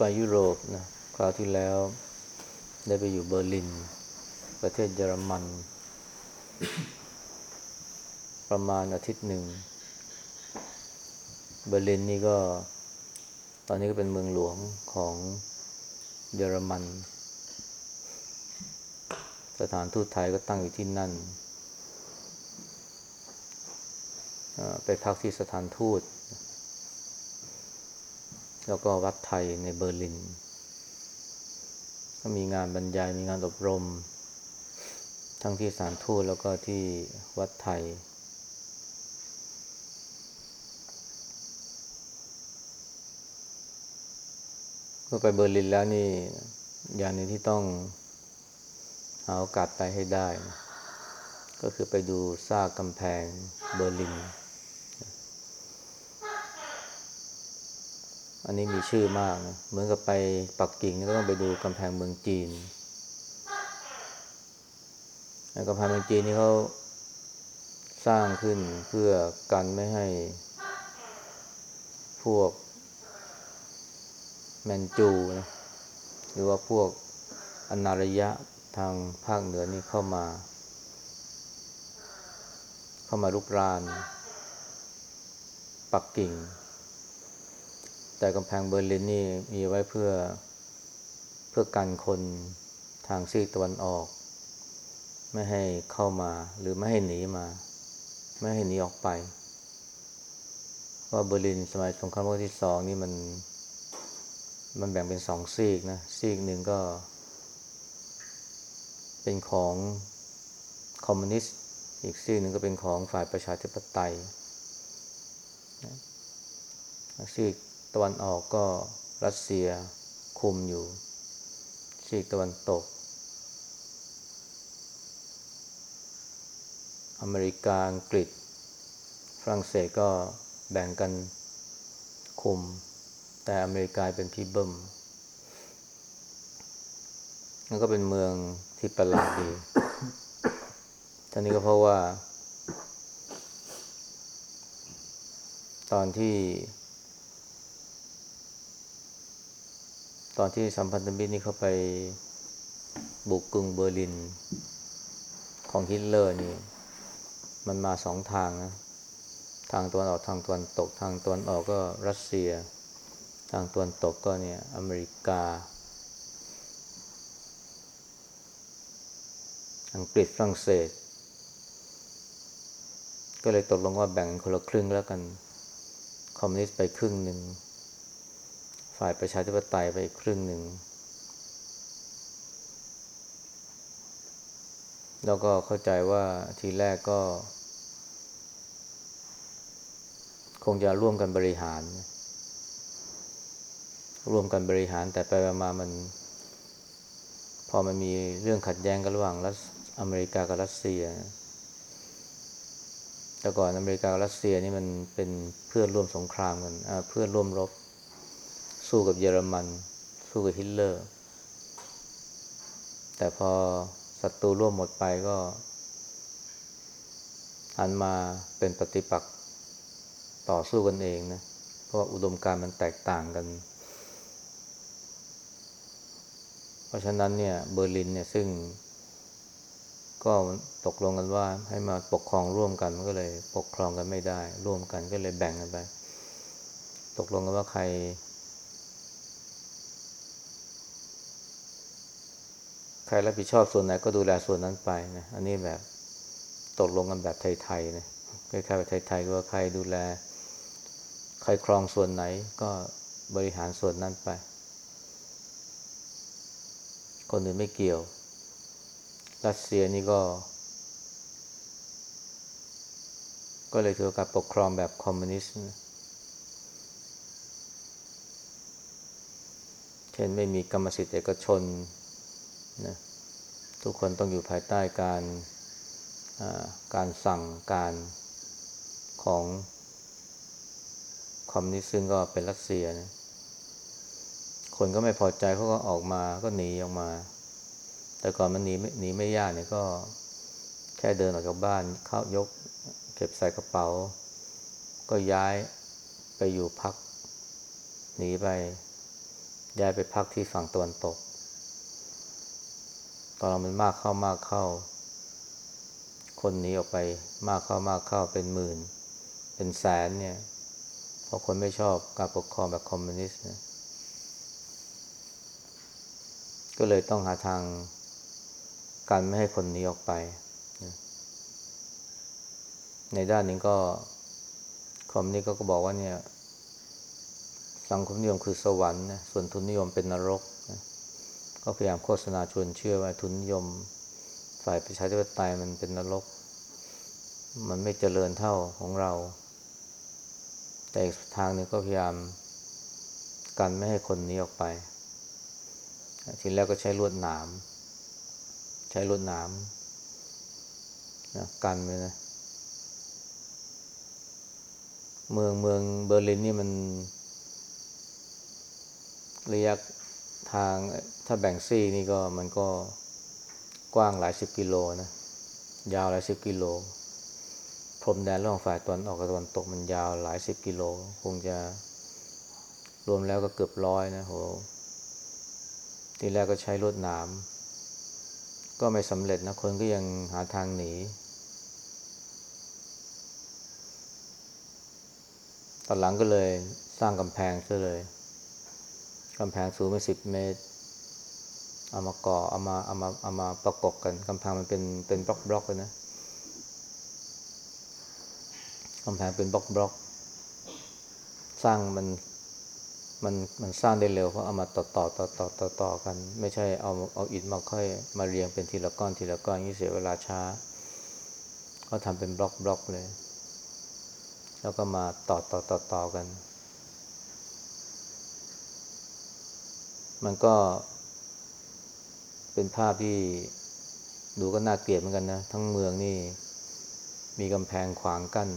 ไปยุโรปนะคราวที่แล้ว ได้ไปอยู่เบอร์ลิน ประเทศเยอรมัน ประมาณอาทิตย์หนึ่ง เบอร์ลินนี่ก็ ตอนนี้ก็เป็นเมืองหลวงของเยอรมัน สถานทูตไทยก็ตั้งอยู่ที่นั่น ไปพักที่สถานทูต แล้วก็วัดไทยในเบอร์ลิน ก็มีงานบรรยายมีงานอบรม ทั้งที่สานทูตแล้วก็ที่วัดไทย เมื่อไปเบอร์ลินแล้วนี่อย่างหนึงที่ต้องหาโอกาสไปให้ได้ ก็คือไปดูซากกำแพงเบอร์ลิน อันนี้มีชื่อมากนะเหมือนกับไปปักกิ่งก็ต้องไปดูกำแพงเมืองจีนกำแพงเมืองจีนนี่เขาสร้างขึ้นเพื่อกันไม่ให้ พวก แมนจูนะหรือว่าพวกอนารยะทางภาคเหนือนี่เข้ามา เข้ามาลุกราน ปักกิ่ง แต่กำแพงเบอร์ลินนี่มีไว้เพื่อเพื่อกันคนทางซีกตะวันออก ไม่ให้เข้ามาหรือไม่ให้หนีมา ไม่ให้หนีออกไปว่าเบอร์ลินสมัยสงครามโลกที่สองนี่มัน มันแบ่งเป็นสองซีกนะซีกหนึ่งก็ เป็นของคอมมิวนิสต์อีกซีกหนึ่งก็เป็นของฝ่ายประชาธิปไตยซีก ตะวันออกก็รัสเซียคุมอยู่ซีกตะวันตก อเมริกาอังกฤษ ฝรั่งเศสก็แบ่งกันคุม แต่อเมริกาเป็นพี่เบิ้มมันก็เป็นเมืองที่ประหลาดดีท่านี้ก็เพราะว่า ตอนที่ ตอนที่สัมพันธมิตรนี่เขาไปบุกกรุงเบอร์ลิน ของฮิตเลอร์นี่ มันมาสองทางนะ ทางตะวันออกทางตะวันตก ทางตะวันออกก็รัสเซีย ทางตะวันตกก็เนี่ยอเมริกา อังกฤษฝรั่งเศส ก็เลยตกลงว่าแบ่งคนละครึ่งแล้วกัน คอมมิวนิสต์ไปครึ่งหนึ่ง ฝ่ายประชาธิปไตยไปอีกครึ่งหนึ่ง แล้วก็เข้าใจว่าทีแรกก็ คงจะร่วมกันบริหาร ร่วมกันบริหารแต่ไปมามัน พอมันมีเรื่องขัดแย้งกันระหว่างรัสอเมริกากับรัสเซีย แต่ก่อนอเมริกากับรัสเซียนี่มันเป็นเพื่อนร่วมสงครามกันเพื่อนร่วมรบ สู้กับเยอรมัน สู้กับฮิตเลอร์ แต่พอศัตรูร่วมหมดไปก็หันมาเป็นปฏิปักษ์ต่อสู้กันเองนะ เพราะว่าอุดมการณ์มันแตกต่างกัน เพราะฉะนั้นเนี่ยเบอร์ลินเนี่ยซึ่ง ก็ตกลงกันว่าให้มาปกครองร่วมกันมันก็เลย ปกครองกันไม่ได้ ร่วมกันก็เลยแบ่งกันไป ตกลงกันว่าใคร ใครรับผิดชอบส่วนไหนก็ดูแลส่วนนั้นไปนะ อันนี้แบบตกลงกันแบบไทยๆนะคล้ายๆแบบไทยๆก็ว่าใครดูแล ใครครองส่วนไหนก็บริหารส่วนนั้นไป คนอื่นไม่เกี่ยว รัสเซียนี่ก็ ก็เลยถือการปกครองแบบคอมมิวนิสต์เช่นไม่มีกรรมสิทธิ์เอกชน นะทุกคนต้องอยู่ภายใต้การการสั่งการของคอมมิวนิสต์ซึ่งก็เป็นรัสเซียนะคนก็ไม่พอใจเขาก็ออกมาก็หนีออกมา แต่ก่อนมันหนีหนีไม่ยากเนี่ยก็แค่เดินออกจากบ้านเข้ายก เก็บใส่กระเป๋า ก็ย้ายไปอยู่พัก หนีไป ย้ายไปพักที่ฝั่งตะวันตก ตอนเรามันมากเข้ามากเข้า คนหนีออกไปมากเข้ามากเข้าเป็นหมื่น เป็นแสนเนี่ย เพราะคนไม่ชอบการปกครองแบบคอมมิวนิสต์นะก็เลยต้องหาทางการไม่ให้คนหนีออกไปนในด้านหนึ่งก็คอมมิวนิสต์ก็บอกว่าเนี่ย สังคมนิยมคือสวรรค์นะส่วนทุนนิยมเป็นนรก ก็พยายามโฆษณาชวนเชื่อว่าทุนนิยม ฝ่ายประชาธิปไตยมันเป็นนรก มันไม่เจริญเท่าของเรา แต่อีกทางหนึ่งก็พยายามกันไม่ให้คนนี้ออกไป ทีแรกก็ใช้ลวดหนาม ใช้ลวดหนามนะกันไว้นะ เมืองเมืองเบอร์ลินนี่มันระยะ ทางถ้าแบ่งซี่นี่ก็มันก็กว้างหลายสิบกิโลนะ ยาวหลายสิบกิโล พรมแดนระหว่างฝ่ายตะวันออกกับตะวันตกมันยาวหลายสิบกิโล คงจะรวมแล้วก็เกือบร้อยนะโหทีแรกก็ใช้รถหนาม ก็ไม่สำเร็จนะ คนก็ยังหาทางหนี ตอนหลังก็เลยสร้างกำแพงซะเลย กำแพงสูงไปสิบเมตร เอามาก่อเอามาเอามาเอามาประกบกันกำแพงมันเป็นเป็นบล็อกบล็อกเลยนะกำแพงเป็นบล็อกบล็อก สร้างมันมันมันสร้างได้เร็วเพราะเอามาต่อต่อต่อต่อต่อต่อกัน ไม่ใช่เอาเอาอิฐมาค่อยมาเรียงเป็นทีละก้อนทีละก้อนอย่งนี้เสียเวลาช้า ก็ทำเป็นบล็อกบล็อกเลย แล้วก็มาต่อต่อต่อต่อกัน มันก็ เป็นภาพที่ดูก็น่าเกลียดเหมือนกันนะ ทั้งเมืองนี่ มีกำแพงขวางกั้น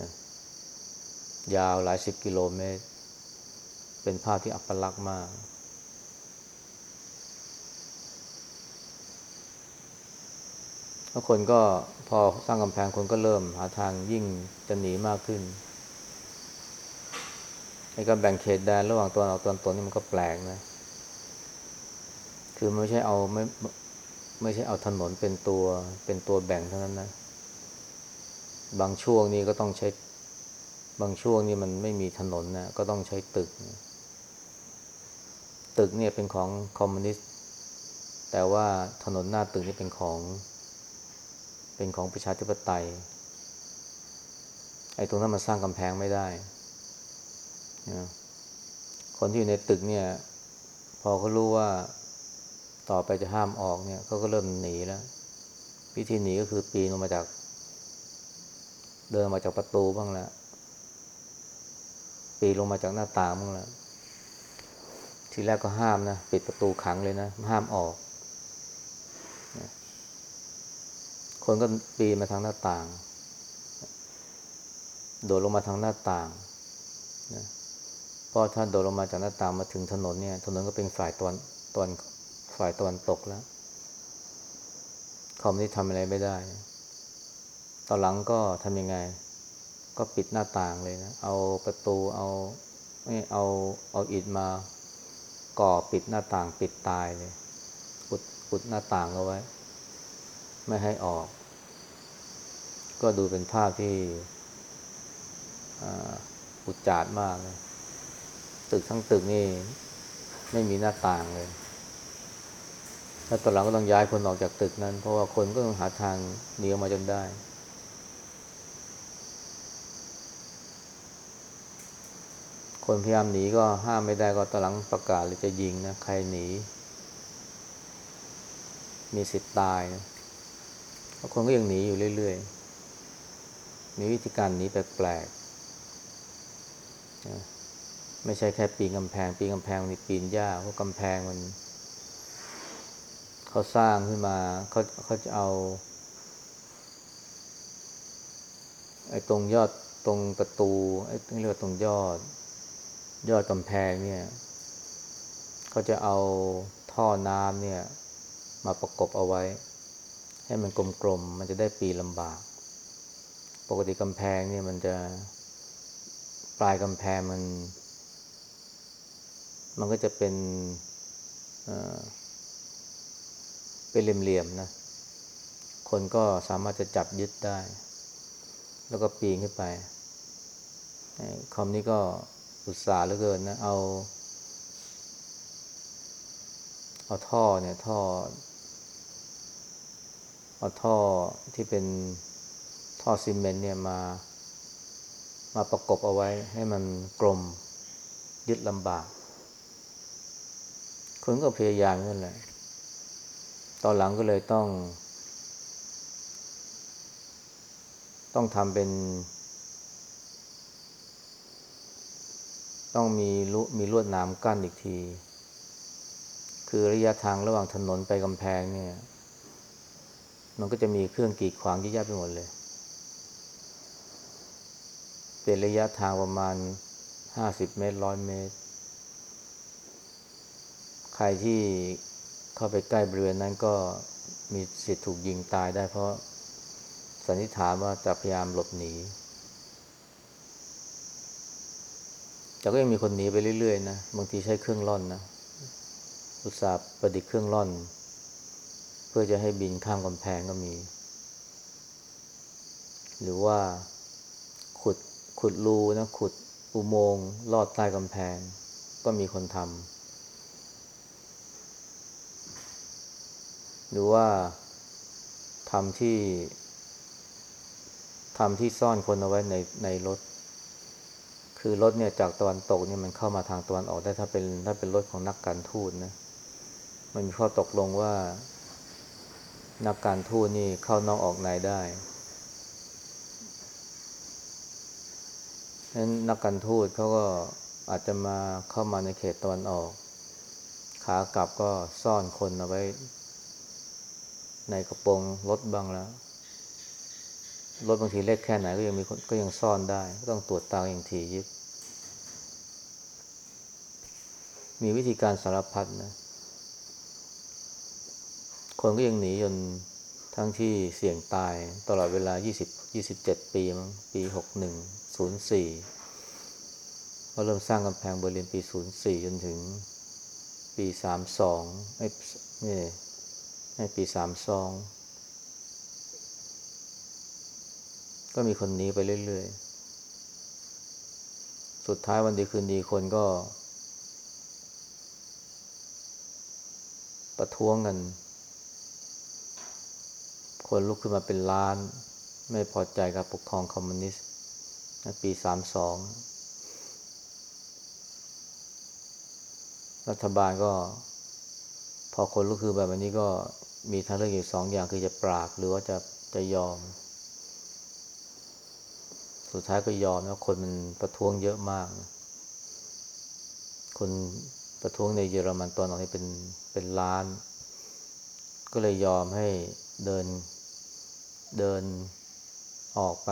นะยาวหลายสิบกิโลเมตร เป็นภาพที่อัปลักษณ์มาก คนก็พอสร้างกำแพงคนก็เริ่มหาทางยิ่งจะหนีมากขึ้น ไอ้การแบ่งเขตแดนระหว่างตัวเราตัวตนนี่มันก็แปลกนะ คือไม่ใช่เอาไม่ไม่ใช่เอาถนนเป็นตัวเป็นตัวแบ่งเท่านั้นนะ บางช่วงนี่ก็ต้องใช้ บางช่วงนี่มันไม่มีถนนนะก็ต้องใช้ตึกนะตึกเนี่ยเป็นของคอมมิวนิสต์แต่ว่าถนนหน้าตึกนี่เป็นของ เป็นของประชาธิปไตยไอ้ตรงนั้นมันสร้างกำแพงไม่ได้ นะคนที่อยู่ในตึกเนี่ย พอเขารู้ว่าต่อไปจะห้ามออกเนี่ยเขาก็เริ่มหนีแล้ววิธีหนีก็คือปีนลงมาจาก เดินมาจากประตูบ้างแล้วปีนลงมาจากหน้าต่างบ้างแล้วทีแรกก็ห้ามนะปิดประตูขังเลยนะห้ามออก คนก็ปีนมาทางหน้าต่าง โดดลงมาทางหน้าต่างนะ เพราะถ้าโดดลงมาจากหน้าต่างมาถึงถนนเนี่ย ถนนก็เป็นฝ่ายตะวันตะวันฝ่ายตะวันตกแล้วคอมนี่ทำอะไรไม่ได้ ตอนหลังก็ทำยังไง ก็ปิดหน้าต่างเลยนะ เอาประตูเอาไม่เอาเอาอิฐมาก่อปิดหน้าต่างปิดตายเลยอุดอุดหน้าต่างเอาไว้ ไม่ให้ออก ก็ดูเป็นภาพที่อุจจาดมากเลย ตึกทั้งตึกนี่ไม่มีหน้าต่างเลยแล้วตอนหลังก็ต้องย้ายคนออกจากตึกนั้น เพราะว่าคนก็ต้องหาทางหนีออกมาจนได้ คนพยายามหนีก็ห้ามไม่ได้ก็ตอนหลังประกาศเลยจะยิงนะใครหนี มีสิทธิ์ตายนะคนก็ยังหนีอยู่เรื่อยๆมีวิธีการหนีแปลกๆ ไม่ใช่แค่ปีนกำแพง ปีนกำแพงนี่ปีนยากเพราะกำแพงมัน เขาสร้างขึ้นมาเขาเขาจะเอาไอ้ตรงยอดตรงประตูไอ้เรียกว่าตรงยอด ยอดกำแพงเนี่ยเขาจะเอาท่อน้ำเนี่ย มาประกบเอาไว้ ให้มันกลมๆมันจะได้ปีนลำบาก ปกติกำแพงเนี่ยมันจะปลายกำแพงมัน มันก็จะเป็นเป็นเหลี่ยมๆนะ คนก็สามารถจะจับยึดได้ แล้วก็ปีนขึ้นไปคอมนี้ก็อุตส่าห์เหลือเกินนะ เอา เอาท่อเนี่ยท่อ เอาท่อที่เป็นท่อซีเมนต์เนี่ยมา มาประกบเอาไว้ให้มันกลมยึดลำบาก คนก็พยายามนั่นแหละ ตอนหลังก็เลยต้อง ต้องทำเป็น ต้องมีลมีลวดหนามกั้นอีกที คือระยะทางระหว่างถนนไปกำแพงเนี่ย มันก็จะมีเครื่องกีดขวางเยอะแยะไปหมดเลย เป็นระยะทางประมาณห้าสิบเมตรร้อยเมตร ใครที่เข้าไปใกล้บริเวณนั้นก็มีสิทธิ์ถูกยิงตายได้เพราะสันนิษฐานว่าจะพยายามหลบหนีแต่ก็ยังมีคนหนีไปเรื่อยๆนะ บางทีใช้เครื่องร่อนนะ อุตสาห์ประดิษฐ์เครื่องร่อน เพื่อจะให้บินข้ามกำแพงก็มี หรือว่าขุดขุดรูนะ ขุดอุโมงค์ลอดใต้กำแพง ก็มีคนทำ หรือว่าทำที่ทำที่ซ่อนคนเอาไว้ในในรถ คือรถเนี่ยจากตะวันตกเนี่ยมันเข้ามาทางตะวันออกได้ถ้าเป็นถ้าเป็นรถของนักการทูตนะมันมีข้อตกลงว่า นักการทูตนี่เข้านอกออกในได้ฉะนั้นนักการทูตเขาก็อาจจะมาเข้ามาในเขตตะวันออก ขากลับก็ซ่อนคนเอาไว้ ในกระโปรงรถบ้างแล้วรถบางทีเล็กแค่ไหนก็ยังมีคนก็ยังซ่อนได้ ก็ต้องตรวจตาอย่างถี่ยิบ มีวิธีการสารพัดนะ คนก็ยังหนีจนทั้งที่เสี่ยงตายตลอดเวลา 20 27 ปีมั้งปี 61 04ก็เริ่มสร้างกำแพงเบอร์ลินปี 04 จนถึงปี 32ไอ้นี่ไอ้ปี32ก็มีคนหนีไปเรื่อยๆ สุดท้ายวันดีคืนดีคนก็ ประท้วงกัน คนลุกขึ้นมาเป็นล้าน ไม่พอใจกับปกครองคอมมิวนิสต์ในปีสามสองรัฐบาลก็ พอคนลุกคือแบบนี้ก็มีทางเลือกอยู่สองอย่างคือจะปราบหรือว่าจะจะยอม สุดท้ายก็ยอมแล้วคนมันประท้วงเยอะมาก คนประท้วงในเยอรมันตอนออกนี่เป็นเป็นล้าน ก็เลยยอมให้เดินเดินออกไป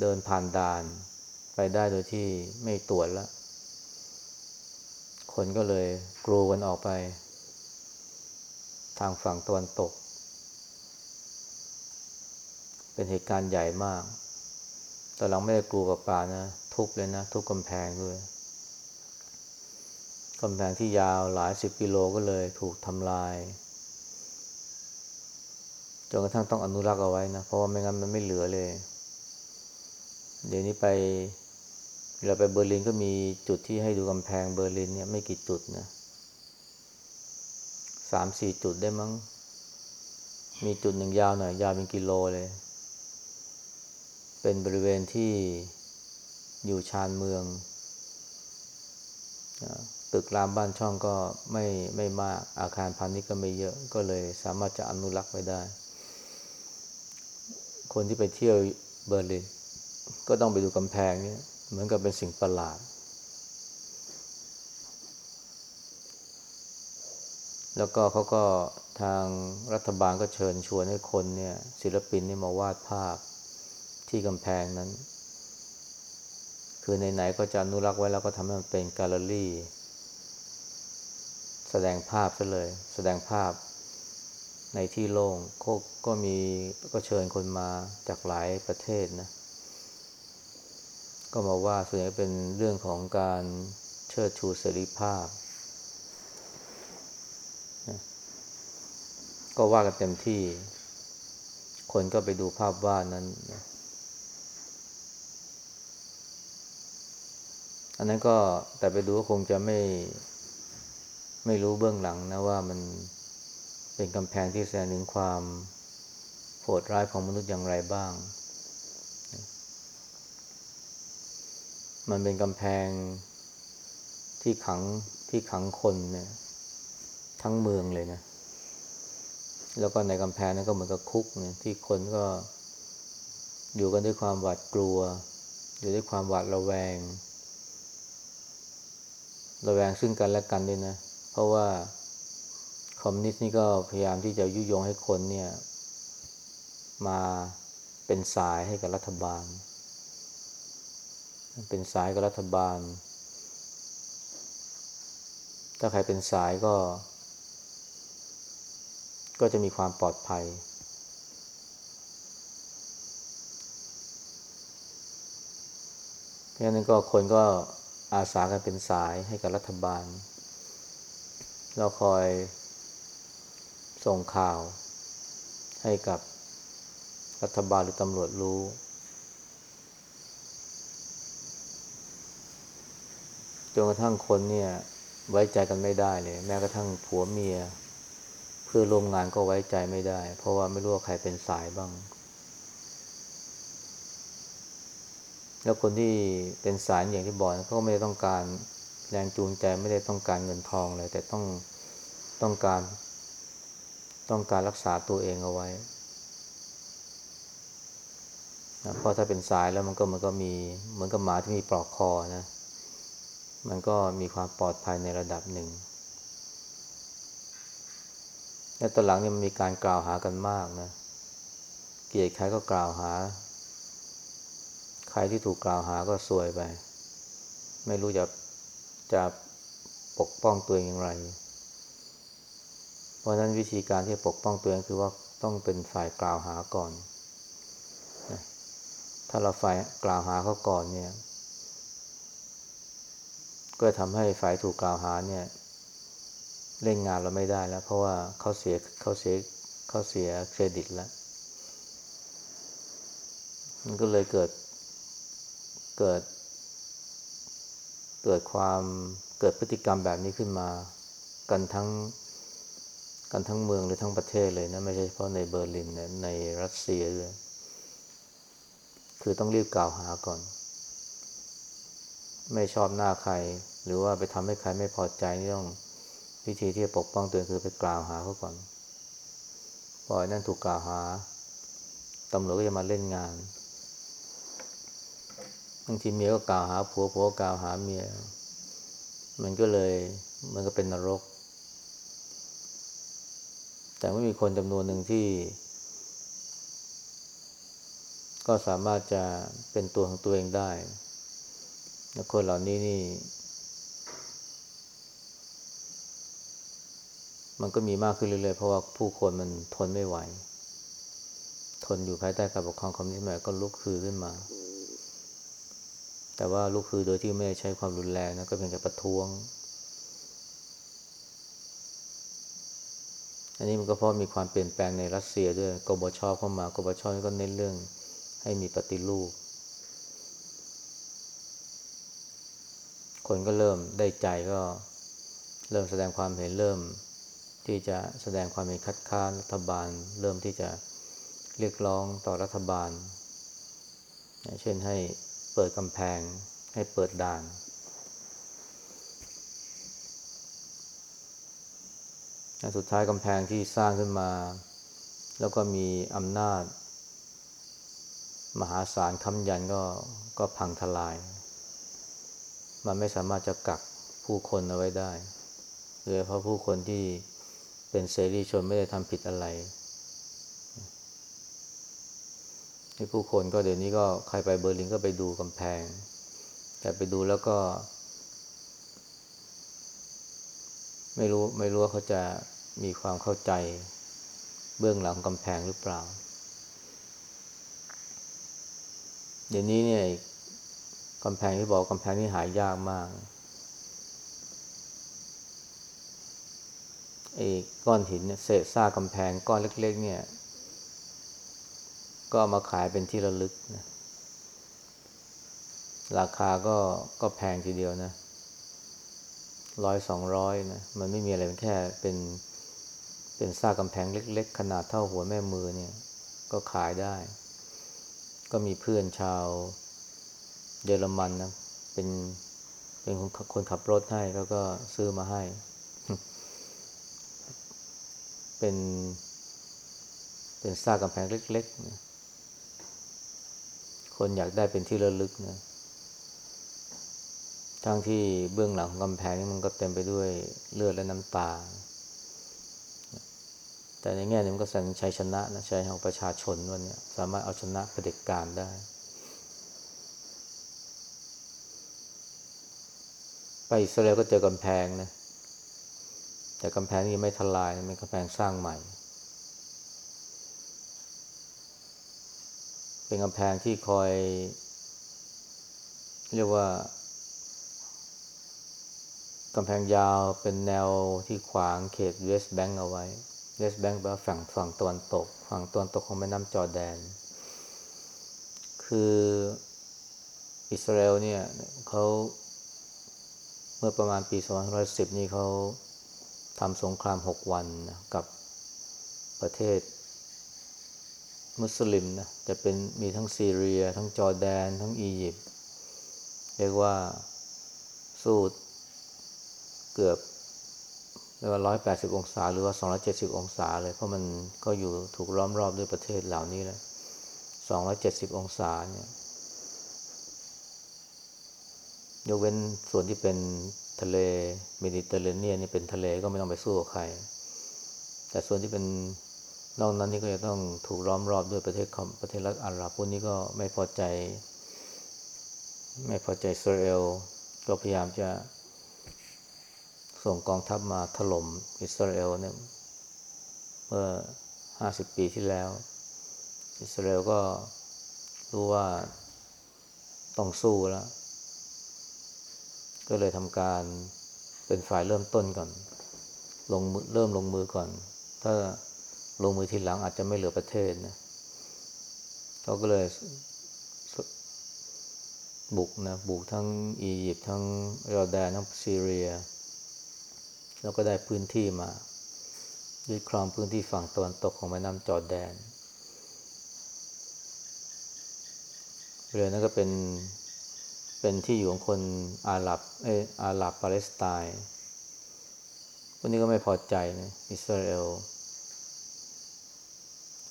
เดินผ่านด่านไปได้โดยที่ไม่ตรวจแล้ว คนก็เลยกรูกันออกไป ทางฝั่งตะวันตก เป็นเหตุการณ์ใหญ่มาก แต่หลังไม่ได้กรูกับป่านะ ทุบเลยนะ ทุบกำแพงด้วยกำแพงที่ยาวหลายสิบกิโลก็เลยถูกทำลายจนกระทั่งต้องอนุรักษ์เอาไว้นะ เพราะว่าไม่งั้นมันไม่เหลือเลย เดี๋ยวนี้ไป เราไปเบอร์ลินก็มีจุดที่ให้ดูกำแพงเบอร์ลินเนี่ยไม่กี่จุดนะสามสี่จุดได้มั้ง มีจุดหนึ่งยาวหน่อย ยาวเป็นกิโลเลย เป็นบริเวณที่อยู่ชานเมือง ตึกรามบ้านช่องก็ไม่ไม่มาก อาคารพาณิชย์ก็ไม่เยอะ ก็เลยสามารถจะอนุรักษ์ไว้ได้ คนที่ไปเที่ยวเบอร์ลิน ก็ต้องไปดูกำแพงเนี่ย เหมือนกับเป็นสิ่งประหลาด แล้วก็เขาก็ทางรัฐบาลก็เชิญชวนให้คนเนี่ย ศิลปินนี่มาวาดภาพที่กำแพงนั้น คือไหนๆก็จะอนุรักษ์ไว้แล้วก็ทำให้มันเป็นแกลเลอรี่แสดงภาพซะเลย แสดงภาพในที่โล่งก็มีก็เชิญคนมาจากหลายประเทศนะ ก็มาว่าส่วนใหญ่เป็นเรื่องของการเชิดชูเสรีภาพ ก็ว่ากันเต็มที่ คนก็ไปดูภาพวาดนั้น อันนั้นก็แต่ไปดูก็คงจะไม่ไม่รู้เบื้องหลังนะว่ามันเป็นกำแพงที่แสดงถึงความโหดร้ายของมนุษย์อย่างไรบ้าง มันเป็นกำแพงที่ขังที่ขังคนเนี่ยทั้งเมืองเลยนะ แล้วก็ในกำแพงนั้นก็เหมือนกับคุกเนี่ยที่คนก็อยู่กันด้วยความหวาดกลัว อยู่ด้วยความหวาดระแวง ระแวงซึ่งกันและกันด้วยนะ เพราะว่าคอมมิวนิสต์นี่ก็พยายามที่จะยุยงให้คนเนี่ย มาเป็นสายให้กับรัฐบาล เป็นสายกับรัฐบาล ถ้าใครเป็นสายก็ ก็จะมีความปลอดภัย เพราะฉะนั้นก็คนก็อาสากันเป็นสายให้กับรัฐบาล เราคอยส่งข่าวให้กับรัฐบาลหรือตำรวจรู้ นกระทั่งคนเนี่ย ไว้ใจกันไม่ได้เลย แม้กระทั่งผัวเมีย เพื่อร่วมงานก็ไว้ใจไม่ได้ เพราะว่าไม่รู้ว่าใครเป็นสายบ้าง แล้วคนที่เป็นสายอย่างที่บอกเขาก็ไม่ได้ต้องการแรงจูงใจไม่ได้ต้องการเงินทองเลย แต่ต้องต้องการ ต้องการรักษาตัวเองเอาไว้นะเพราะถ้าเป็นสายแล้วมันก็มันก็มีเหมือนกับหมาที่มีปลอกคอนะ มันก็มีความปลอดภัยในระดับหนึ่ง และตอนหลังเนี่ยมันมีการกล่าวหากันมากนะ เกียดใครก็กล่าวหา ใครที่ถูกกล่าวหาก็ซวยไป ไม่รู้จะจะปกป้องตัวเองอย่างไร เพราะฉะนั้นวิธีการที่ปกป้องตัวเองคือว่าต้องเป็นฝ่ายกล่าวหาก่อน ถ้าเราฝ่ายกล่าวหาเขาก่อนเนี่ย ก็ทำให้ฝ่ายถูกกล่าวหาเนี่ย เล่นงานเราไม่ได้แล้ว เพราะว่าเขาเสียเขาเสียเขาเสียเครดิตแล้วมันก็เลยเกิดเกิด เกิดความเกิดพฤติกรรมแบบนี้ขึ้นมา กันทั้งกันทั้งเมืองหรือทั้งประเทศเลยนะ ไม่ใช่เฉพาะในเบอร์ลินนะในรัสเซียเลยคือต้องรีบกล่าวหาก่อน ไม่ชอบหน้าใคร หรือว่าไปทำให้ใครไม่พอใจนี่ต้องวิธีที่จะปกป้องตัวเองคือไปกล่าวหาเขาก่อนพอไอ้นั่นถูกกล่าวหาตำรวจก็จะมาเล่นงานบางทีเมียก็กล่าวหาผัวผัวก็กล่าวหาเมีย มันก็เลย มันก็เป็นนรก แต่ไม่มีคนจำนวนหนึ่งที่ ก็สามารถจะเป็นตัวของตัวเองได้ และคนเหล่านี้นี่ มันก็มีมากขึ้นเรื่อยๆ เพราะว่าผู้คนมันทนไม่ไหว ทนอยู่ภายใต้การปกครองคอมมิวนิสต์ก็ลุกคือขึ้นมา แต่ว่าลุกคือโดยที่ไม่ใช้ความรุนแรงนะก็เพียงแต่ประท้วง อันนี้มันก็เพราะมีความเปลี่ยนแปลงในรัสเซียด้วยกบชเข้ามากบชนี่ก็เน้นเรื่องให้มีปฏิรูป คนก็เริ่มได้ใจก็เริ่มแสดงความเห็นเริ่ม ที่จะแสดงความเห็นคัดค้านรัฐบาล เริ่มที่จะเรียกร้องต่อรัฐบาล เช่นให้เปิดกำแพงให้เปิดด่าน สุดท้ายกำแพงที่สร้างขึ้นมา แล้วก็มีอำนาจ มหาศาลค้ำยันก็ก็พังทลาย มันไม่สามารถจะกักผู้คนเอาไว้ได้โดยเพราะผู้คนที่เป็นเสรีชนไม่ได้ทำผิดอะไรที่ผู้คนก็เดี๋ยวนี้ก็ใครไปเบอร์ลินก็ไปดูกำแพง แต่ไปดูแล้วก็ ไม่รู้ไม่รู้ว่าเขาจะมีความเข้าใจเบื้องหลังกำแพงหรือเปล่า เดี๋ยวนี้เนี่ย กำแพงที่บอกกำแพงนี่หายยากมากไอ้ก้อนหินเนี่ยเศษซากกำแพงก้อนเล็ก ๆ เนี่ย ก็มาขายเป็นที่ระลึกนะราคาก็ก็แพงทีเดียวนะร้อยสองร้อยนะมันไม่มีอะไรมันแค่เป็น เป็นซากกำแพงเล็ก ๆ ขนาดเท่าหัวแม่มือเนี่ย ก็ขายได้ ก็มีเพื่อนชาว เยอรมันนะ เป็นเป็นคนคนขับรถให้แล้วก็ซื้อมาให้ เป็น เป็นซากกำแพงเล็กๆนะคนอยากได้เป็นที่ระลึกนะ ทั้งที่เบื้องหลังของกำแพงนี่มันก็เต็มไปด้วยเลือดและน้ำตา แต่ในแง่นี้มันก็แสดงชัยชนะนะชัยของประชาชนว่าเนี่ยสามารถเอาชนะเผด็จการได้ ไปอิสราเอลก็เจอกำแพงนะ แต่กำแพงนี้ไม่ทลายเป็นกำแพงสร้างใหม่ เป็นกำแพงที่คอย เรียกว่ากำแพงยาวเป็นแนวที่ขวางเขตเวสต์แบงก์เอาไว้เวสต์แบงก์แปลว่าฝั่งฝั่งตะวันตก ฝั่งตะวันตกของแม่น้ำจอร์แดน คืออิสราเอลเนี่ยเขา เมื่อประมาณปี 2510 นี่เขาทำสงคราม 6 วันนะกับประเทศ มุสลิมนะจะเป็นมีทั้งซีเรีย ทั้งจอร์แดน ทั้งอียิปต์เรียกว่าสู้เกือบเรียกว่าร้อยแปดสิบองศา หรือว่าสองร้อเจ็ดสิบองศาเลย เพราะมันก็อยู่ถูกล้อมรอบด้วยประเทศเหล่านี้และสองร้อเจ็ดสิบองศาเนี่ย ยกเว้นส่วนที่เป็นทะเลเมดิเตอร์เรเนียนนี่เป็นทะเลก็ไม่ต้องไปสู้กับใคร แต่ส่วนที่เป็นนอกนั้นนี่ก็จะต้องถูกล้อมรอบด้วยประเทศประเทศรัฐอาหรับพวกนี้ก็ไม่พอใจ ไม่พอใจอิสราเอลก็พยายามจะส่งกองทัพมาถล่มอิสราเอลเนี่ยเมื่อห้าสิบปีที่แล้ว อิสราเอลก็รู้ว่าต้องสู้แล้ว ก็เลยทำการเป็นฝ่ายเริ่มต้นก่อน ลงมือเริ่มลงมือก่อน ถ้าลงมือทีหลังอาจจะไม่เหลือประเทศนะเขาก็เลยบุกนะบุกทั้งอียิปต์ทั้งยอร์แดนทั้งซีเรีย แล้วก็ได้พื้นที่มายึดครองพื้นที่ฝั่งตะวันตกของแม่น้ำจอร์แดนเรือนั้นก็เป็น เป็นที่อยู่ของคนอาหรับเอออาหรับปาเลสไตน์วันนี้ก็ไม่พอใจนะอิสราเอล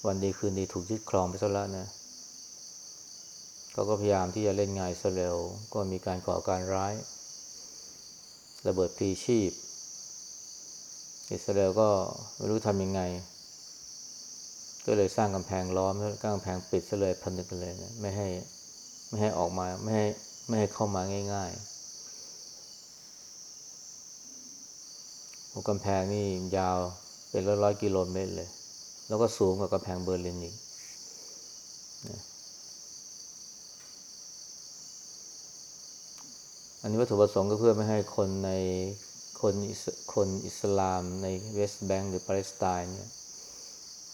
วันดีคืนดีถูกยึดครองไปซะแล้วนะเขาก็พยายามที่จะเล่นงานอิสราเอลก็มีการก่อการร้าย ระเบิดพลีชีพ อิสราเอลก็ไม่รู้ทำยังไง ก็เลยสร้างกำแพงล้อมแล้วกกำแพงปิดซะเลยพันนึกเลยนะไม่ให้ไม่ให้ออกมาไม่ให้ ไม่ให้เข้ามาง่ายๆกำแพงนี่ยาวเป็นร้อยร้อยกิโลเมตรเลย แล้วก็สูงกว่ากำแพงเบอร์ลินอีกอันนี้วัตถุประสงค์ก็เพื่อไม่ให้คนในคนคนอิสลามในเวสต์แบงก์หรือปาเลสไตน์เนี่ย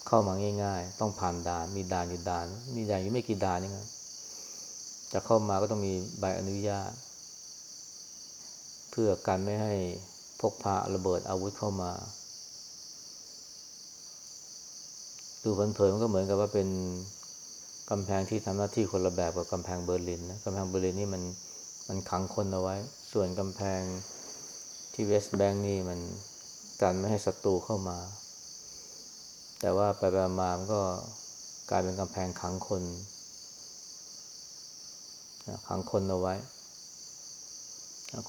เข้ามาง่าย ๆ ต้องผ่านด่าน มีด่านอยู่ด่าน มีด่านอยู่ไม่กี่ด่านนี่ครับ จะเข้ามาก็ต้องมีใบอนุญาต เพื่อกันไม่ให้พกพาระเบิดอาวุธเข้ามา ดูเผินๆมันก็เหมือนกับว่าเป็นกำแพงที่ทำหน้าที่คนละแบบกับกำแพงเบอร์ลินนะกำแพงเบอร์ลินนี่มันมันขังคนเอาไว้ ส่วนกำแพงที่เวสต์แบงก์นี่มันกันไม่ให้ศัตรูเข้ามา แต่ว่าไปไปมามันก็กลายเป็นกำแพงขังคน ขังคนเอาไว้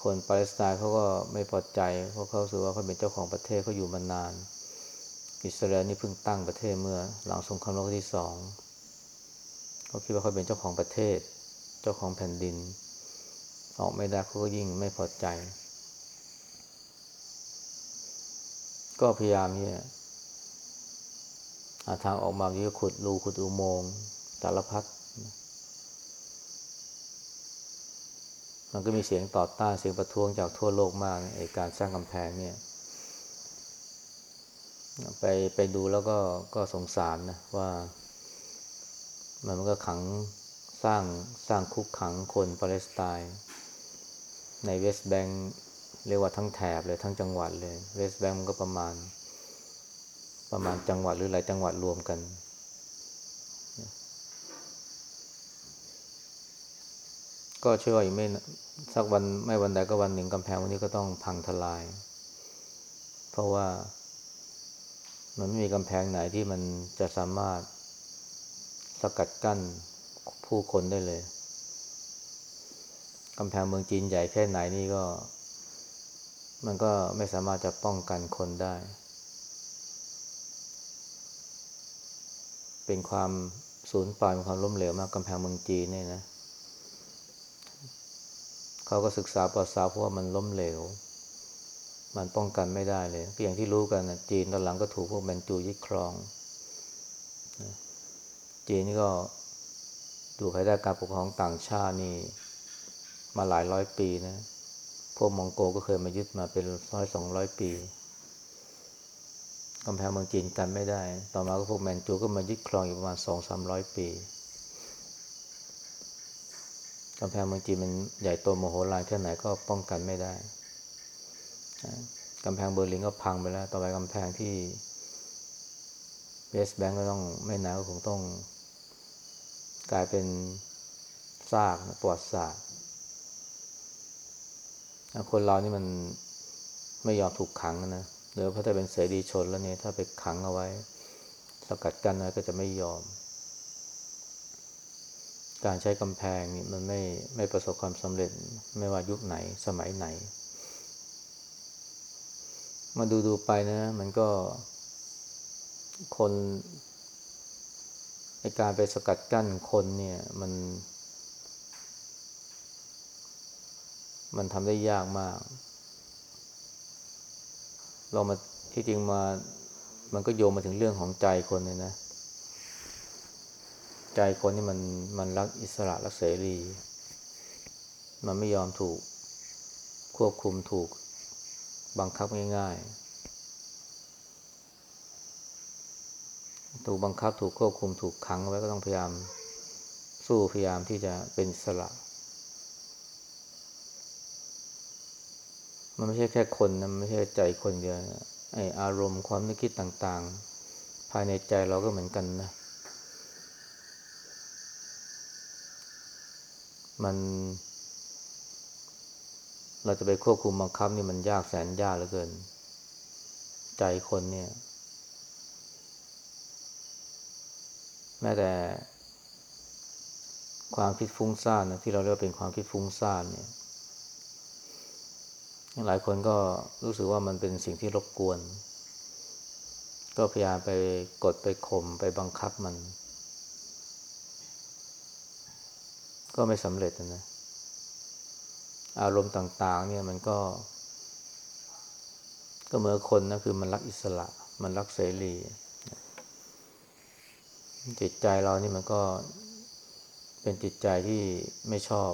คนปาเลสไตน์เขาก็ไม่พอใจ เพราะเขาสึกว่าเขาเป็นเจ้าของประเทศเขาอยู่มานาน อิสราเอลนี่เพิ่งตั้งประเทศเมื่อ หลังสงครามโลกที่สองเขาคิดว่าเขาเป็นเจ้าของประเทศ เจ้าของแผ่นดิน ออกไม่ได้เขาก็ยิ่งไม่พอใจ ก็พยายามเนี่ยหาทางออกมาที่ขุดรูขุดอุโมงค์สารพัด มันก็มีเสียงต่อต้านเสียงประท้วงจากทั่วโลกมากไอการสร้างกำแพงเนี่ยไปไปดูแล้วก็ก็สงสารนะว่า มันก็ขังสร้างสร้างคุกขังคนปาเลสไตน์ในเวสต์แบงค์เรียกว่าทั้งแถบเลยทั้งจังหวัดเลย เวสต์แบงค์มันก็ประมาณ ประมาณจังหวัดหรือหลายจังหวัดรวมกัน ก็เชื่อว่าอีกไม่สักวันไม่วันใดก็วันหนึ่งกำแพงวันนี้ก็ต้องพังทลาย เพราะว่ามันไม่มีกำแพงไหนที่มันจะสามารถสกัดกั้นผู้คนได้เลยกำแพงเมืองจีนใหญ่แค่ไหนนี่ก็ มันก็ไม่สามารถจะป้องกันคนได้ เป็นความสูญเปล่าเป็นความล้มเหลวมากกำแพงเมืองจีนเนี่ยนะเขาก็ศึกษาประวัติศาสตร์เพราะว่ามันล้มเหลว มันป้องกันไม่ได้เลยก็อย่างที่รู้กันนะจีนตอนหลังก็ถูกพวกแมนจูยึดครอง จีนนี่ก็ดูภายใต้การปกครองต่างชาตินี่มาหลายร้อยปีนะ พวกมองโกก็เคยมายึดมาเป็นร้อยสองร้อยปีกำแพงเมืองจีนกันไม่ได้ ต่อมาก็พวกแมนจูก็มายึดครองอยู่ประมาณสองสามร้อยปี กำแพงเมืองจีนมันใหญ่โตมโหฬารแค่ไหนก็ป้องกันไม่ได้กำแพงเบอร์ลินก็พังไปแล้ว ต่อไปกำแพงที่เวสต์แบงก์ก็ต้องไม่นานก็คงต้อง กลายเป็นซากประวัติศาสตร์คนเรานี่มันไม่ยอมถูกขังนะเดี๋ยวพอถ้าเป็นเสรีชนแล้วเนี่ยถ้าไปขังเอาไว้ สกัดกั้นไว้ก็จะไม่ยอม การใช้กำแพงนี่มันไม่ไม่ประสบความสำเร็จไม่ว่ายุคไหนสมัยไหน มาดูดูไปนะ มันก็ คนในการไปสกัดกั้นคนเนี่ย มัน มันทำได้ยากมาก เรามาที่จริงมา มันก็โยงมาถึงเรื่องของใจคนเลยนะ ใจคนนี่มันมันรักอิสระรักเสรี มันไม่ยอมถูกควบคุมถูกบังคับง่ายๆ ถูกบังคับถูกควบคุมถูกขังไว้ก็ต้องพยายามสู้พยายามที่จะเป็นอิสระ มันไม่ใช่แค่คนนะไม่ใช่ใจคนเดียวไออารมณ์ความนึกคิดต่างๆ ภายในใจเราก็เหมือนกันนะ มัน เราจะไปควบคุมบังคับนี่มันยากแสนยากเหลือเกิน ใจคนเนี่ย แม้แต่ ความคิดฟุ้งซ่านนะที่เราเรียกว่าเป็นความคิดฟุ้งซ่านเนี่ย หลายคนก็รู้สึกว่ามันเป็นสิ่งที่รบกวน ก็พยายามไปกดไปข่มไปบังคับมัน ก็ไม่สำเร็จนะ อารมณ์ต่าง ๆ เนี่ยมันก็ ก็เหมือนคนนะคือมันรักอิสระ มันรักเสรีจิตใจเรานี่มันก็เป็นจิตใจที่ไม่ชอบ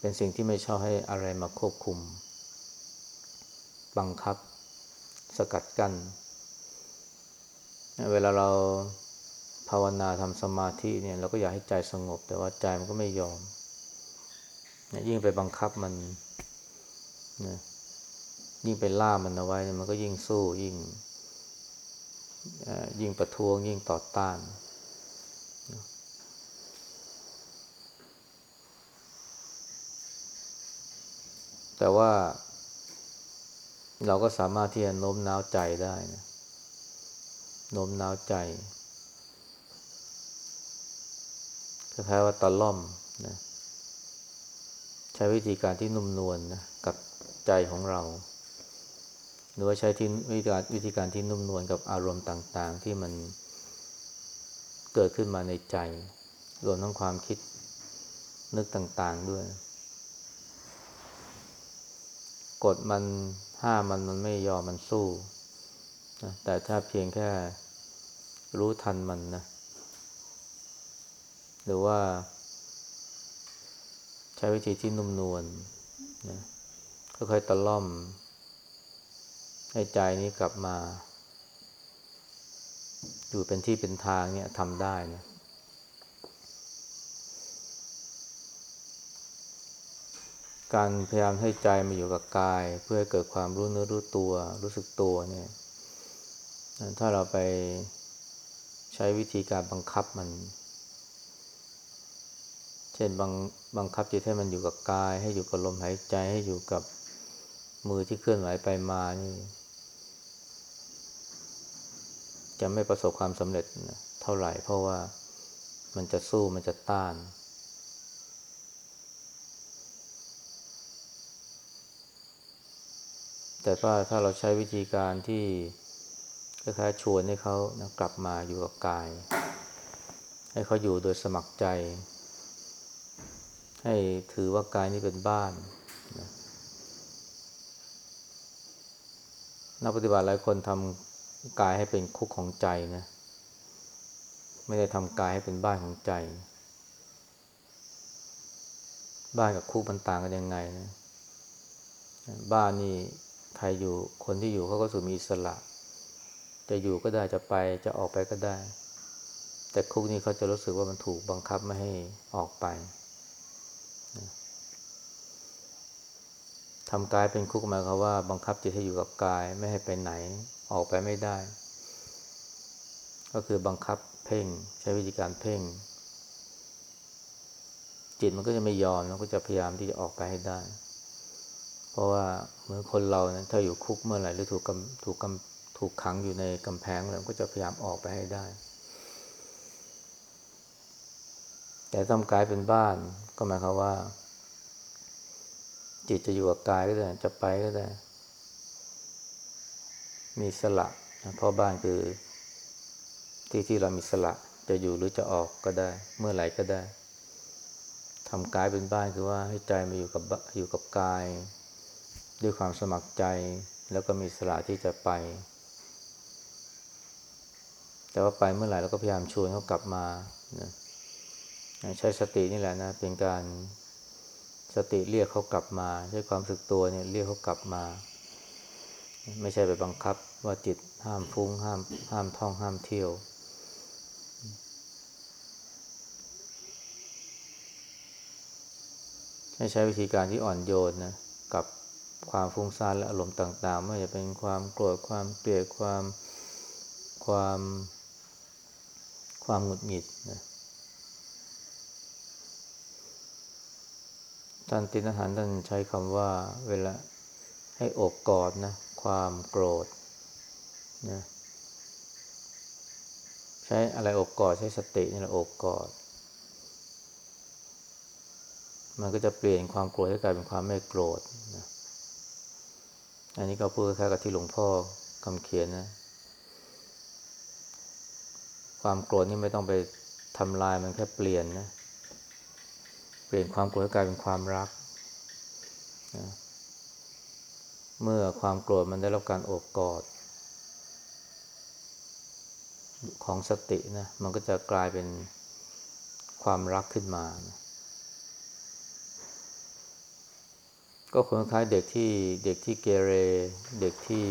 เป็นสิ่งที่ไม่ชอบให้อะไรมาควบคุม บังคับ สกัดกัน้น เวลาเรา ภาวนาทำสมาธิเนี่ยเราก็อยากให้ใจสงบ แต่ว่าใจมันก็ไม่ยอมยิ่งไปบังคับมันนะยิ่งไปล่ามันเอาไว้ มันก็ยิ่งสู้ยิ่งยิ่งประท้วง ยิ่งต่อต้านแต่ว่า เราก็สามารถที่จะโน้มน้าวใจได้นะโน้มน้าวใจ คล้ายๆว่าตะล่อมนะใช้วิธีการที่นุ่มนวลนะกับใจของเรา หรือว่าใช้ที่วิธีการวิธีการที่นุ่มนวลกับอารมณ์ต่าง ๆ ที่มันเกิดขึ้นมาในใจ รวมทั้งความคิดนึกต่าง ๆด้วย กดมันห้ามันมันไม่ยอมมันสู้นะแต่ถ้าเพียงแค่รู้ทันมันนะ หรือว่า ใช้วิธีที่นุ่มนวลนะค่อยๆตะล่อม ให้ใจนี้กลับมา อยู่เป็นที่เป็นทางเนี่ยทำได้นะการพยายามให้ใจมาอยู่กับกาย เพื่อให้เกิดความรู้เนื้อรู้ตัว รู้สึกตัวเนี่ยถ้าเราไปใช้วิธีการบังคับมัน เช่นบังบังคับจิตให้มันอยู่กับกาย ให้อยู่กับลมหายใจให้อยู่กับมือที่เคลื่อนไหวไปมานี่ จะไม่ประสบความสำเร็จเท่าไหร่ เพราะว่ามันจะสู้มันจะต้าน แต่ว่าถ้าเราใช้วิธีการที่คล้ายๆชวนให้เขานะกลับมาอยู่กับกาย ให้เขาอยู่โดยสมัครใจ ให้ถือว่ากายนี้เป็นบ้านนะนักปฏิบัติหลายคนทำกายให้เป็นคุกของใจนะ ไม่ได้ทำกายให้เป็นบ้านของใจ บ้านกับคุกมันต่างกันยังไงนะ บ้านนี่ใครอยู่คนที่อยู่เขาก็สูมีอิสระ จะอยู่ก็ได้จะไปจะออกไปก็ได้ แต่คุกนี้เขาจะรู้สึกว่ามันถูกบังคับไม่ให้ออกไป ทำกายเป็นคุกหมายความว่าบังคับจิตให้อยู่กับกายไม่ให้ไปไหนออกไปไม่ได้ ก็คือบังคับเพ่งใช้วิธีการเพ่ง จิตมันก็จะไม่ยอมมันก็จะพยายามที่จะออกไปให้ได้ เพราะว่าเมื่อคนเรานะถ้าอยู่คุกเมื่อไหร่หรือถูกกำถูกกำถูกขังอยู่ในกำแพงแล้วก็จะพยายามออกไปให้ได้ แต่ทำกายเป็นบ้านก็หมายความว่า จิตจะอยู่กับกายก็ได้จะไปก็ได้ มีสละเพราะบ้านคือ ที่ที่เรามีสละจะอยู่หรือจะออกก็ได้ เมื่อไหร่ก็ได้ทำกายเป็นบ้านคือว่าให้ใจมาอยู่กับอยู่กับกาย ด้วยความสมัครใจแล้วก็มีสละที่จะไป แต่ว่าไปเมื่อไหร่เราก็พยายามชวนเขากลับมานะใช้สตินี่แหละนะ เป็นการ สติเรียกเขากลับมาใช้ความสึกตัวเนี่ยเรียกเขากลับมา ไม่ใช่ไปบังคับว่าจิตห้ามฟุ้งห้ามห้ามท่องห้ามเที่ยว ให้ใช้วิธีการที่อ่อนโยนนะกับความฟุ้งซ่านและอารมณ์ต่างๆ ไม่ว่าจะเป็นความโกรธความเกลียดความความความหงุดหงิดนะ ท่านตินทหารท่านใช้คำว่าเวลาให้อบกอดนะ ความโกรธนะใช้อะไรอบกอดใช้สตินี่แหละอบกอด มันก็จะเปลี่ยนความโกรธให้กลายเป็นความไม่โกรธนะอันนี้ก็พูดคล้ายกับที่หลวงพ่อคำเขียนนะ ความโกรธนี่ไม่ต้องไปทำลายมันแค่เปลี่ยนนะ เปลี่ยนความโกรธให้กลายเป็นความรักนะเมื่อความโกรธมันได้รับการโอบกอด ของสตินะมันก็จะกลายเป็นความรักขึ้นมานะก็คล้ายเด็กที่เด็กที่เกเร เด็กที่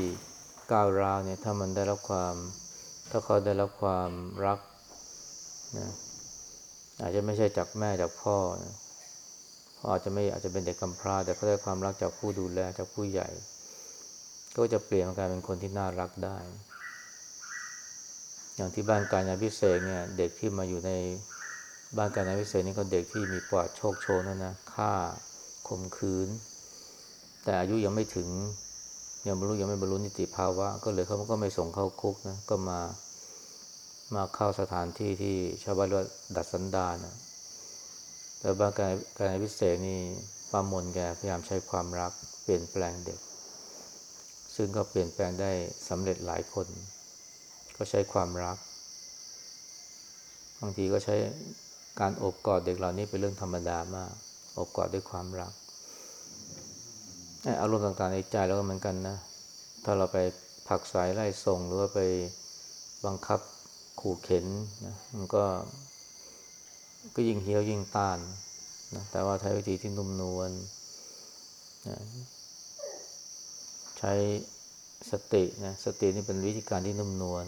ก้าวร้าวเนี่ยถ้ามันได้รับความ ถ้าเขาได้รับความรักนะอาจจะไม่ใช่จากแม่จากพ่อนะ ออาจจะไม่อาจจะเป็นเด็กกำพร้า แต่เขาได้ความรักจากผู้ดูแลจากผู้ใหญ่ ก็จะเปลี่ยนกลายเป็นคนที่น่ารักได้ อย่างที่บ้านการยาพิเศษเนี่ย เด็กที่มาอยู่ในบ้านการยาพิเศษนี่ก็เด็กที่มีปอดโชคโชนนะนะฆ่าข่มขืน แต่อายุยังไม่ถึงยังบรรลุยังไม่บรรลุนิติภาวะ ก็เลยเขาก็ไม่ส่งเข้าคุกนะก็มามาเข้าสถานที่ที่ชาวบ้านเรียกดัดสันดานนะ แต่บางการการพิเศษนี่ป้ามนแกพยายามใช้ความรักเปลี่ยนแปลงเด็ก ซึ่งก็เปลี่ยนแปลงได้สำเร็จหลายคน ก็ใช้ความรัก บางทีก็ใช้การอบกอดเด็กเหล่านี้เป็นเรื่องธรรมดามาก อบกอดด้วยความรักอารมณ์ต่างๆในใจเราก็เหมือนกันนะ ถ้าเราไปผักสายไล่ส่งหรือว่าไปบังคับขู่เข็นนะมันก็ ก็ยิ่งเฮี้ยวยิ่งต้านนะแต่ว่าใช้วิธีที่นุ่มนวลนะใช้สตินะสตินี่เป็นวิธีการที่นุ่มนวล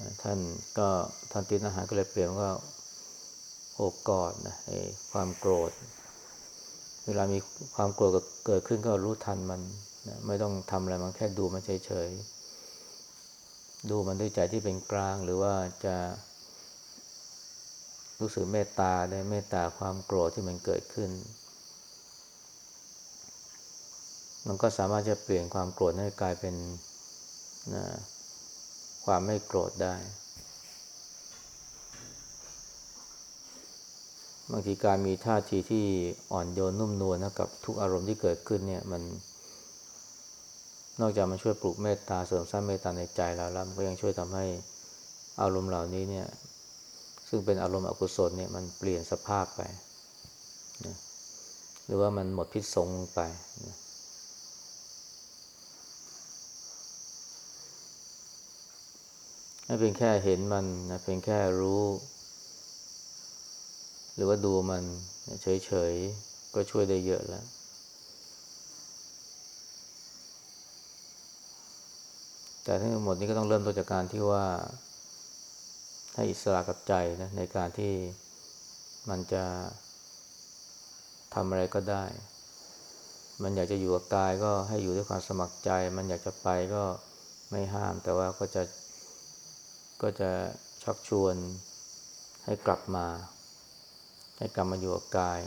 นะท่านก็ท่านตินอาหารก็เลยเปลี่ยนว่าโอบกอดนะไอ้ความโกรธ เวลามีความโกรธเกิดขึ้นก็รู้ทันมันนะไม่ต้องทำอะไรมันแค่ดูมันเฉยๆดูมันด้วยใจที่เป็นกลางหรือว่าจะ รู้สึกเมตตาได้เมตตาความโกรธที่มันเกิดขึ้น มันก็สามารถจะเปลี่ยนความโกรธให้กลายเป็นนะความไม่โกรธได้ บางทีการมีท่าทีที่อ่อนโยนนุ่มนวลนะกับทุกอารมณ์ที่เกิดขึ้นเนี่ยมัน นอกจากมันช่วยปลูกเมตตาเสริมสร้างเมตตาในใจเราแล้วมันก็ยังช่วยทำให้อารมณ์เหล่านี้เนี่ย ซึ่งเป็นอารมณ์อกุศลเนี่ยมันเปลี่ยนสภาพไปนะหรือว่ามันหมดพิษสงไปนะให้เพียงแค่เห็นมันนะเพียงแค่รู้ หรือว่าดูมันเฉยๆ ก็ช่วยได้เยอะแล้วแต่ทั้งหมดนี้ก็ต้องเริ่มต้นจากการที่ว่า ให้อิสระกับใจนะในการที่มันจะทำอะไรก็ได้ มันอยากจะอยู่กับกายก็ให้อยู่ด้วยความสมัครใจ มันอยากจะไปก็ไม่ห้าม แต่ว่าก็จะก็จะชักชวนให้กลับมา ให้กลับมาอยู่กับกาย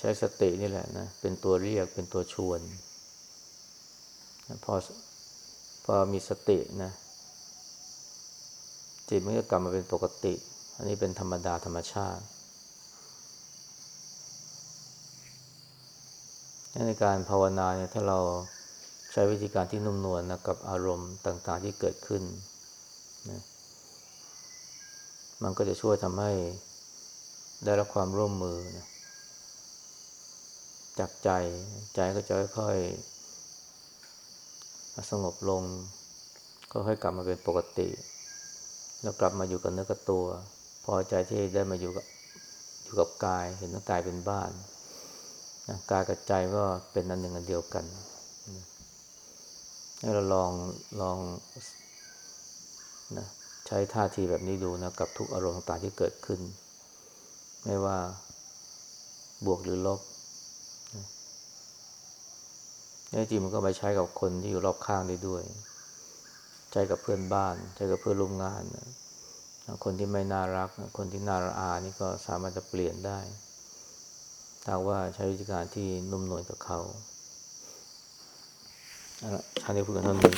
ใช้สตินี่แหละนะ เป็นตัวเรียกเป็นตัวชวน พอ พอมีสตินะ จิตมันก็กลับมาเป็นปกติ อันนี้เป็นธรรมดาธรรมชาติในการภาวนาเนี่ยถ้าเราใช้วิธีการที่นุ่มนวลนะกับอารมณ์ต่างๆที่เกิดขึ้นนะมันก็จะช่วยทำให้ได้รับความร่วมมือนะจากใจใจก็จะค่อยๆ สงบลง ก็ค่อยกลับมาเป็นปกติ แล้วกลับมาอยู่กับเนื้อกับตัว พอใจที่ได้มาอยู่กับอยู่กับกาย เห็นว่ากายเป็นบ้านกายกับใจก็เป็นอันหนึ่งอันเดียวกันให้เราลองลองนะใช้ท่าทีแบบนี้ดูนะกับทุกอารมณ์ต่างที่เกิดขึ้น ไม่ว่าบวกหรือลบ นี่จริงมันก็ไปใช้กับคนที่อยู่รอบข้างได้ด้วย ใช้กับเพื่อนบ้าน ใช้กับเพื่อนร่วมงานนะคนที่ไม่น่ารัก คนที่น่าระอานี่ก็สามารถจะเปลี่ยนได้ถ้าว่าใช้วิธีการที่นุ่มนวลกับเขาอันนี้พูดกันเท่านี้